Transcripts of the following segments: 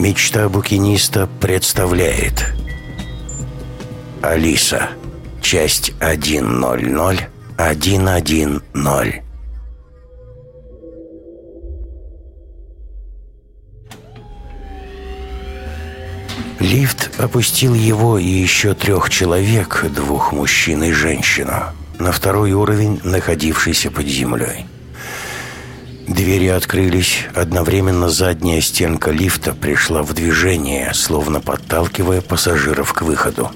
Мечта букиниста представляет. Алиса. Часть 1.00.1.1.0 Лифт опустил его и еще трех человек, двух мужчин и женщину, на второй уровень, находившийся под землей. Двери открылись, одновременно задняя стенка лифта пришла в движение, словно подталкивая пассажиров к выходу.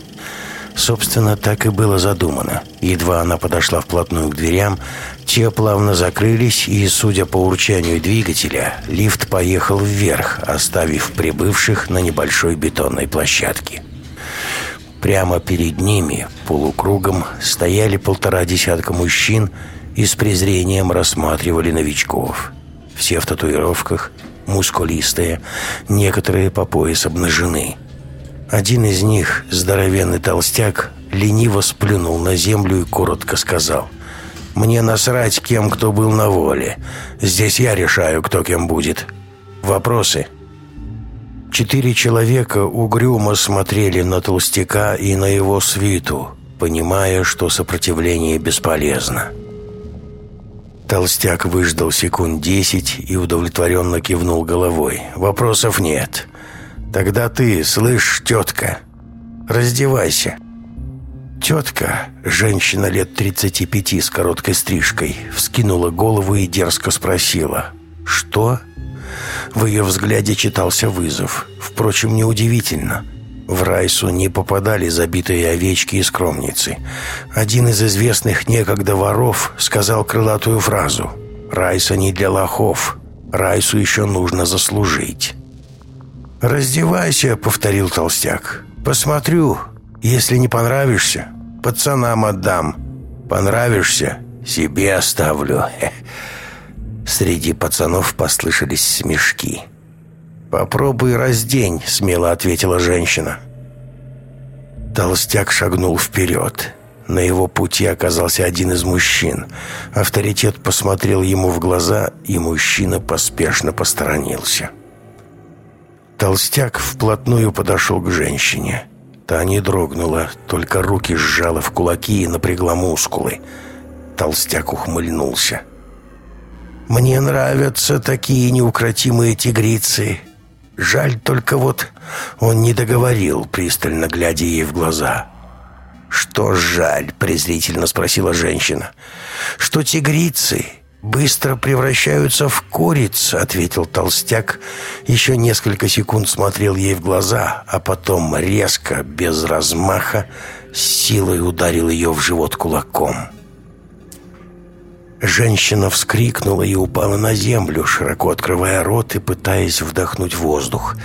Собственно, так и было задумано. Едва она подошла вплотную к дверям, те плавно закрылись, и, судя по урчанию двигателя, лифт поехал вверх, оставив прибывших на небольшой бетонной площадке. Прямо перед ними, полукругом, стояли полтора десятка мужчин и с презрением рассматривали новичков. Все в татуировках, мускулистые, некоторые по пояс обнажены. Один из них, здоровенный толстяк, лениво сплюнул на землю и коротко сказал «Мне насрать, кем кто был на воле. Здесь я решаю, кто кем будет. Вопросы?» Четыре человека угрюмо смотрели на толстяка и на его свиту, понимая, что сопротивление бесполезно. Толстяк выждал секунд десять и удовлетворенно кивнул головой. «Вопросов нет. Тогда ты, слышь, тетка, раздевайся». Тетка, женщина лет 35 с короткой стрижкой, вскинула голову и дерзко спросила «Что?». В ее взгляде читался вызов. Впрочем, неудивительно. В Райсу не попадали забитые овечки и скромницы. Один из известных некогда воров сказал крылатую фразу «Райса не для лохов, Райсу еще нужно заслужить». «Раздевайся», — повторил толстяк. «Посмотрю. Если не понравишься, пацанам отдам. Понравишься, себе оставлю». Среди пацанов послышались смешки. «Попробуй раздень», — смело ответила женщина. Толстяк шагнул вперед. На его пути оказался один из мужчин. Авторитет посмотрел ему в глаза, и мужчина поспешно посторонился. Толстяк вплотную подошел к женщине. Та не дрогнула, только руки сжала в кулаки и напрягла мускулы. Толстяк ухмыльнулся. «Мне нравятся такие неукротимые тигрицы», Жаль только вот он не договорил, пристально глядя ей в глаза. «Что жаль?» — презрительно спросила женщина. «Что тигрицы быстро превращаются в куриц», — ответил толстяк. Еще несколько секунд смотрел ей в глаза, а потом резко, без размаха, силой ударил ее в живот кулаком. Женщина вскрикнула и упала на землю, широко открывая рот и пытаясь вдохнуть воздух.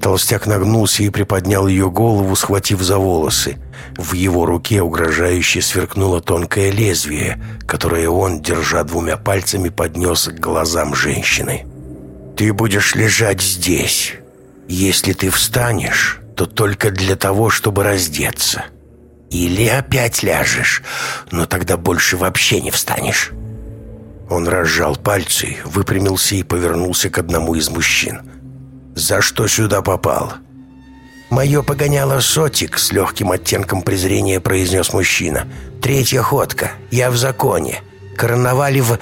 Толстяк нагнулся и приподнял ее голову, схватив за волосы. В его руке угрожающе сверкнуло тонкое лезвие, которое он, держа двумя пальцами, поднес к глазам женщины. «Ты будешь лежать здесь. Если ты встанешь, то только для того, чтобы раздеться. Или опять ляжешь, но тогда больше вообще не встанешь». Он разжал пальцы, выпрямился и повернулся к одному из мужчин. «За что сюда попал?» «Мое погоняло сотик», — с легким оттенком презрения произнес мужчина. «Третья ходка. Я в законе. Карнавали в...»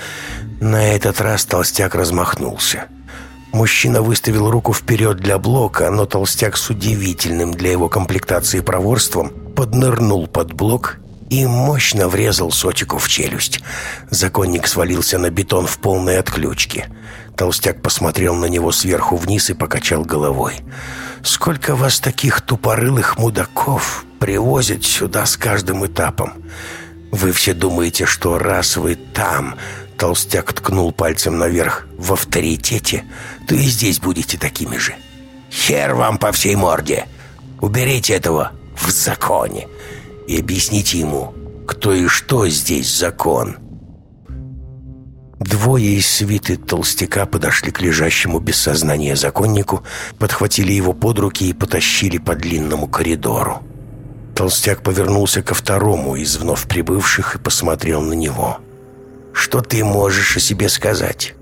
На этот раз толстяк размахнулся. Мужчина выставил руку вперед для блока, но толстяк с удивительным для его комплектации проворством поднырнул под блок и мощно врезал Сотику в челюсть. Законник свалился на бетон в полной отключке. Толстяк посмотрел на него сверху вниз и покачал головой. «Сколько вас таких тупорылых мудаков привозят сюда с каждым этапом? Вы все думаете, что раз вы там...» Толстяк ткнул пальцем наверх. «В авторитете, то и здесь будете такими же. Хер вам по всей морде! Уберите этого в законе!» И объясните ему, кто и что здесь закон». Двое из свиты толстяка подошли к лежащему без сознания законнику, подхватили его под руки и потащили по длинному коридору. Толстяк повернулся ко второму из вновь прибывших и посмотрел на него. «Что ты можешь о себе сказать?»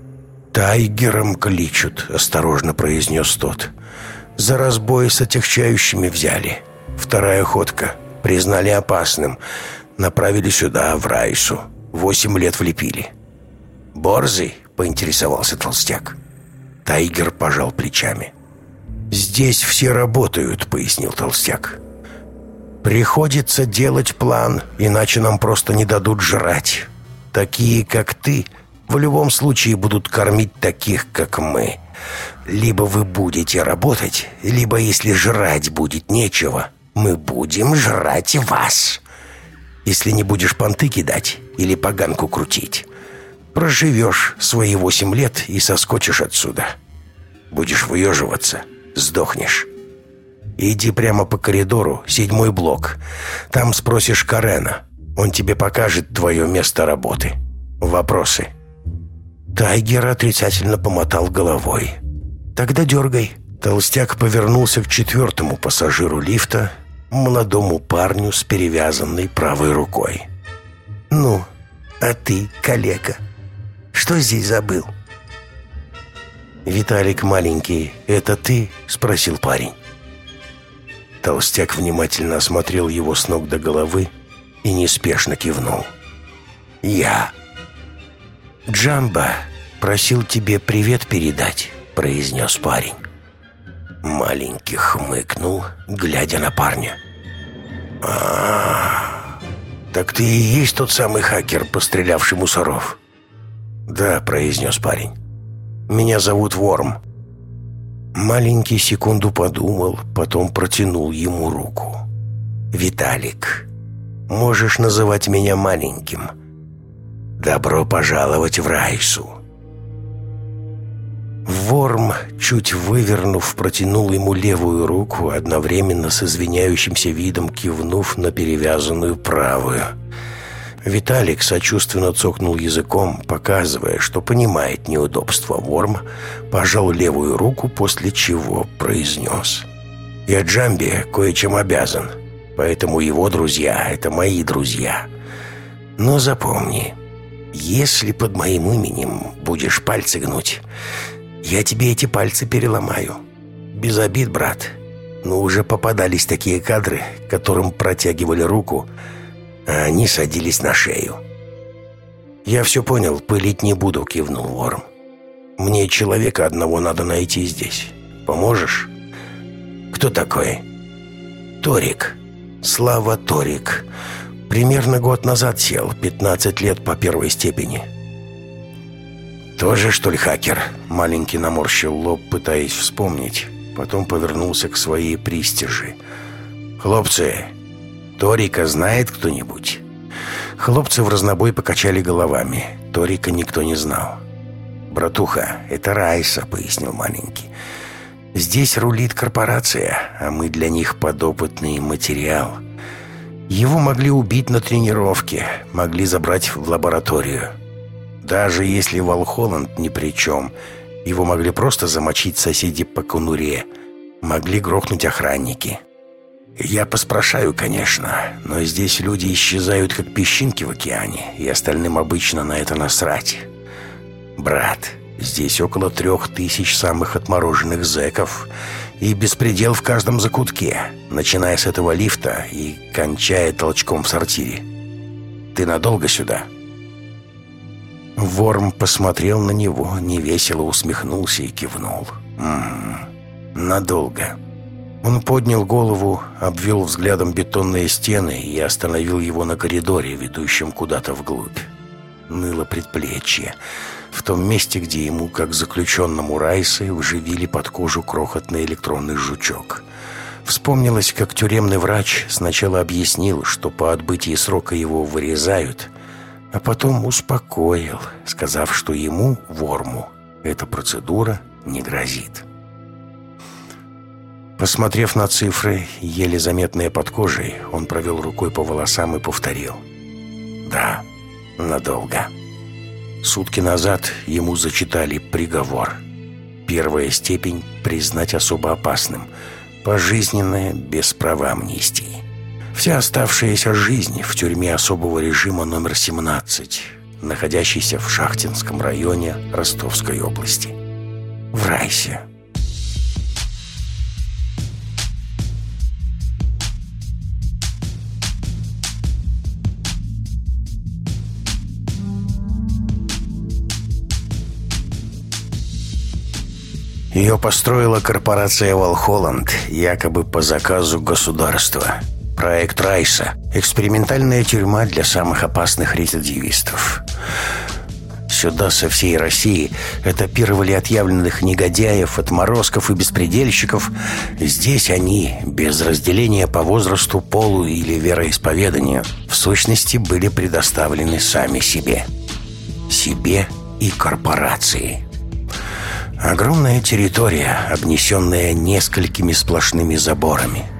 «Тайгером кличут», — осторожно произнес тот. За разбой с отягчающими взяли. Вторая ходка. Признали опасным. Направили сюда, в Райсу. Восемь лет влепили. «Борзый?» — поинтересовался толстяк. Тайгер пожал плечами. «Здесь все работают», — пояснил толстяк. «Приходится делать план, иначе нам просто не дадут жрать. Такие, как ты, в любом случае будут кормить таких, как мы. Либо вы будете работать, либо, если жрать будет нечего, мы будем жрать вас. Если не будешь понты кидать или поганку крутить, проживешь свои восемь лет и соскочишь отсюда. Будешь выеживаться, сдохнешь». Иди прямо по коридору, седьмой блок. Там спросишь Карена. Он тебе покажет твое место работы. Вопросы?» Тайгер отрицательно помотал головой. «Тогда дергай». Толстяк повернулся к четвертому пассажиру лифта, молодому парню с перевязанной правой рукой. «Ну, а ты, коллега, что здесь забыл?» «Виталик маленький, это ты?» — спросил парень. Толстяк внимательно осмотрел его с ног до головы и неспешно кивнул. «Я». «Джамба просил тебе привет передать», — произнес парень. Маленький хмыкнул, глядя на парня. а, -а, -а так ты и есть тот самый хакер, пострелявший мусоров?» «Да», — произнес парень. «Меня зовут Ворм». Маленький секунду подумал, потом протянул ему руку. «Виталик, можешь называть меня маленьким. Добро пожаловать в Райсу». Ворм, чуть вывернув, протянул ему левую руку, одновременно с извиняющимся видом кивнув на перевязанную правую. Виталик сочувственно цокнул языком, показывая, что понимает неудобство Ворма, пожал левую руку, после чего произнес. «Я Джамби кое-чем обязан, поэтому его друзья — это мои друзья. Но запомни, если под моим именем будешь пальцы гнуть, я тебе эти пальцы переломаю. Без обид, брат. Но уже попадались такие кадры, которым протягивали руку — а они садились на шею. «Я все понял, пылить не буду», — кивнул Ворм. «Мне человека одного надо найти здесь. Поможешь?» «Кто такой?» «Торик. Слава Торик. Примерно год назад сел, 15 лет по первой степени». «Тоже, что ли, хакер?» Маленький наморщил лоб, пытаясь вспомнить. Потом повернулся к своей пристижи. «Хлопцы, Торика знает кто-нибудь?» Хлопцы в разнобой покачали головами. Торика никто не знал. «Братуха, это Райса», — пояснил маленький. «Здесь рулит корпорация, а мы для них подопытный материал. Его могли убить на тренировке, могли забрать в лабораторию. Даже если Валхолланд ни при чем, его могли просто замочить соседи по конуре, могли грохнуть охранники». «Я поспрашаю, конечно, но здесь люди исчезают, как песчинки в океане, и остальным обычно на это насрать. Брат, здесь около трех тысяч самых отмороженных зэков, и беспредел в каждом закутке, начиная с этого лифта и кончая толчком в сортире. Ты надолго сюда?» Ворм посмотрел на него, невесело усмехнулся и кивнул. «М -м, «Надолго». Он поднял голову, обвел взглядом бетонные стены и остановил его на коридоре, ведущем куда-то вглубь. Ныло предплечье. В том месте, где ему, как заключенному Райсы, вживили под кожу крохотный электронный жучок. Вспомнилось, как тюремный врач сначала объяснил, что по отбытии срока его вырезают, а потом успокоил, сказав, что ему, ворму, эта процедура не грозит. Посмотрев на цифры, еле заметные под кожей, он провел рукой по волосам и повторил. «Да, надолго». Сутки назад ему зачитали приговор. Первая степень – признать особо опасным. Пожизненная, без права амнистии. Вся оставшаяся жизнь в тюрьме особого режима номер 17, находящейся в Шахтинском районе Ростовской области. В Райсе. Ее построила корпорация Валхолланд, якобы по заказу государства – Проект Райса – экспериментальная тюрьма для самых опасных рецидивистов. Сюда со всей России этапировали отъявленных негодяев, отморозков и беспредельщиков. Здесь они, без разделения по возрасту, полу или вероисповеданию, в сущности были предоставлены сами себе. Себе и корпорации. Огромная территория, обнесенная несколькими сплошными заборами –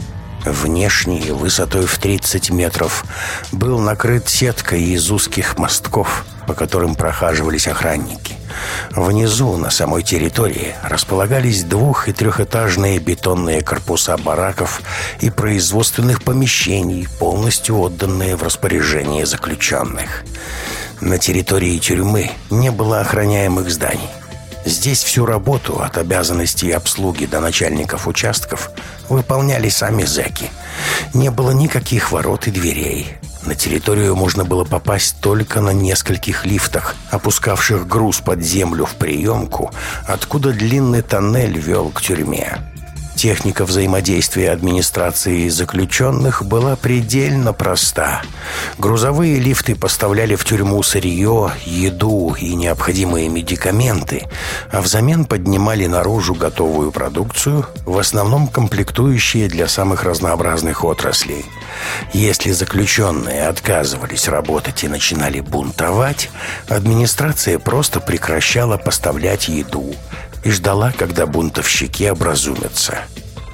внешний, высотой в 30 метров, был накрыт сеткой из узких мостков, по которым прохаживались охранники. Внизу, на самой территории, располагались двух- и трехэтажные бетонные корпуса бараков и производственных помещений, полностью отданные в распоряжение заключенных. На территории тюрьмы не было охраняемых зданий. Здесь всю работу от обязанностей обслуги до начальников участков выполняли сами зэки. Не было никаких ворот и дверей. На территорию можно было попасть только на нескольких лифтах, опускавших груз под землю в приемку, откуда длинный тоннель вел к тюрьме. Техника взаимодействия администрации заключенных была предельно проста. Грузовые лифты поставляли в тюрьму сырье, еду и необходимые медикаменты, а взамен поднимали наружу готовую продукцию, в основном комплектующие для самых разнообразных отраслей. Если заключенные отказывались работать и начинали бунтовать, администрация просто прекращала поставлять еду, и ждала, когда бунтовщики образумятся.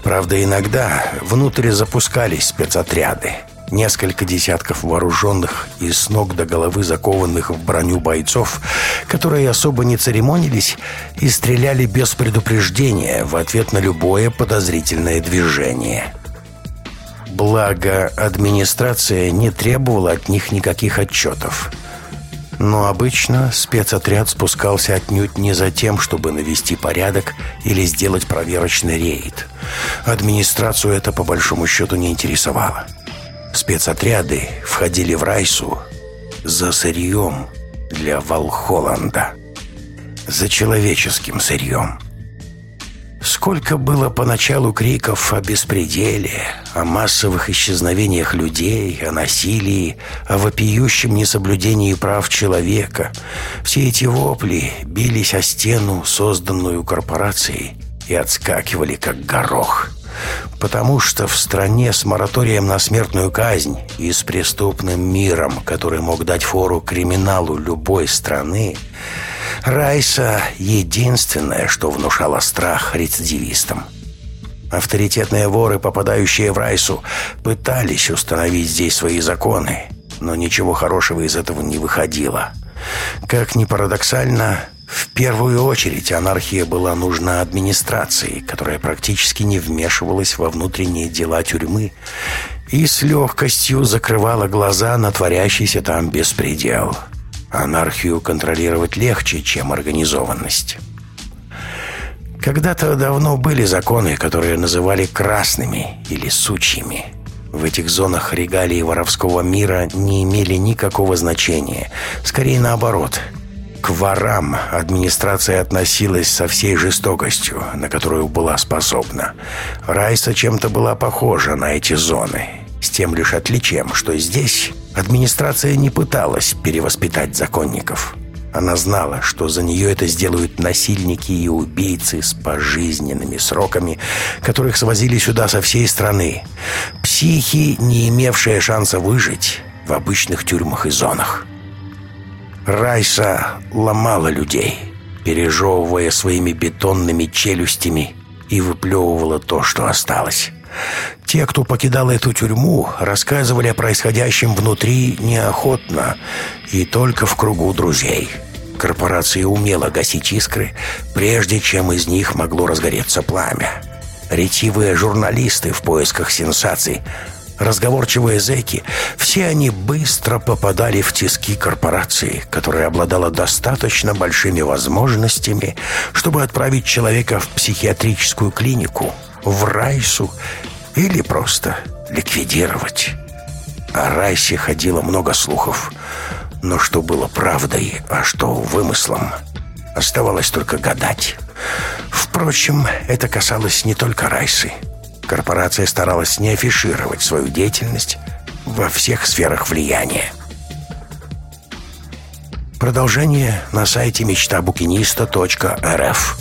Правда, иногда внутрь запускались спецотряды. Несколько десятков вооруженных и с ног до головы закованных в броню бойцов, которые особо не церемонились и стреляли без предупреждения в ответ на любое подозрительное движение. Благо, администрация не требовала от них никаких отчетов – но обычно спецотряд спускался отнюдь не за тем, чтобы навести порядок или сделать проверочный рейд. Администрацию это по большому счету не интересовало. Спецотряды входили в Райсу за сырьем для Валхолланда. За человеческим сырьем. Сколько было поначалу криков о беспределе, о массовых исчезновениях людей, о насилии, о вопиющем несоблюдении прав человека. Все эти вопли бились о стену, созданную корпорацией, и отскакивали, как горох. Потому что в стране с мораторием на смертную казнь и с преступным миром, который мог дать фору криминалу любой страны, Райса — единственное, что внушало страх рецидивистам. Авторитетные воры, попадающие в Райсу, пытались установить здесь свои законы, но ничего хорошего из этого не выходило. Как ни парадоксально, в первую очередь анархия была нужна администрации, которая практически не вмешивалась во внутренние дела тюрьмы и с легкостью закрывала глаза на творящийся там беспредел. Анархию контролировать легче, чем организованность. Когда-то давно были законы, которые называли красными или сучьими. В этих зонах регалии воровского мира не имели никакого значения. Скорее наоборот. К ворам администрация относилась со всей жестокостью, на которую была способна. Райса чем-то была похожа на эти зоны. С тем лишь отличием, что здесь администрация не пыталась перевоспитать законников. Она знала, что за нее это сделают насильники и убийцы с пожизненными сроками, которых свозили сюда со всей страны. Психи, не имевшие шанса выжить в обычных тюрьмах и зонах. Райса ломала людей, пережевывая своими бетонными челюстями и выплевывала то, что осталось. Те, кто покидал эту тюрьму, рассказывали о происходящем внутри неохотно и только в кругу друзей. Корпорация умела гасить искры, прежде чем из них могло разгореться пламя. Ретивые журналисты в поисках сенсаций, разговорчивые зэки, все они быстро попадали в тиски корпорации, которая обладала достаточно большими возможностями, чтобы отправить человека в психиатрическую клинику – в Райсу или просто ликвидировать. О Райсе ходило много слухов, но что было правдой, а что вымыслом, оставалось только гадать. Впрочем, это касалось не только Райсы. Корпорация старалась не афишировать свою деятельность во всех сферах влияния. Продолжение на сайте мечтабукиниста.рф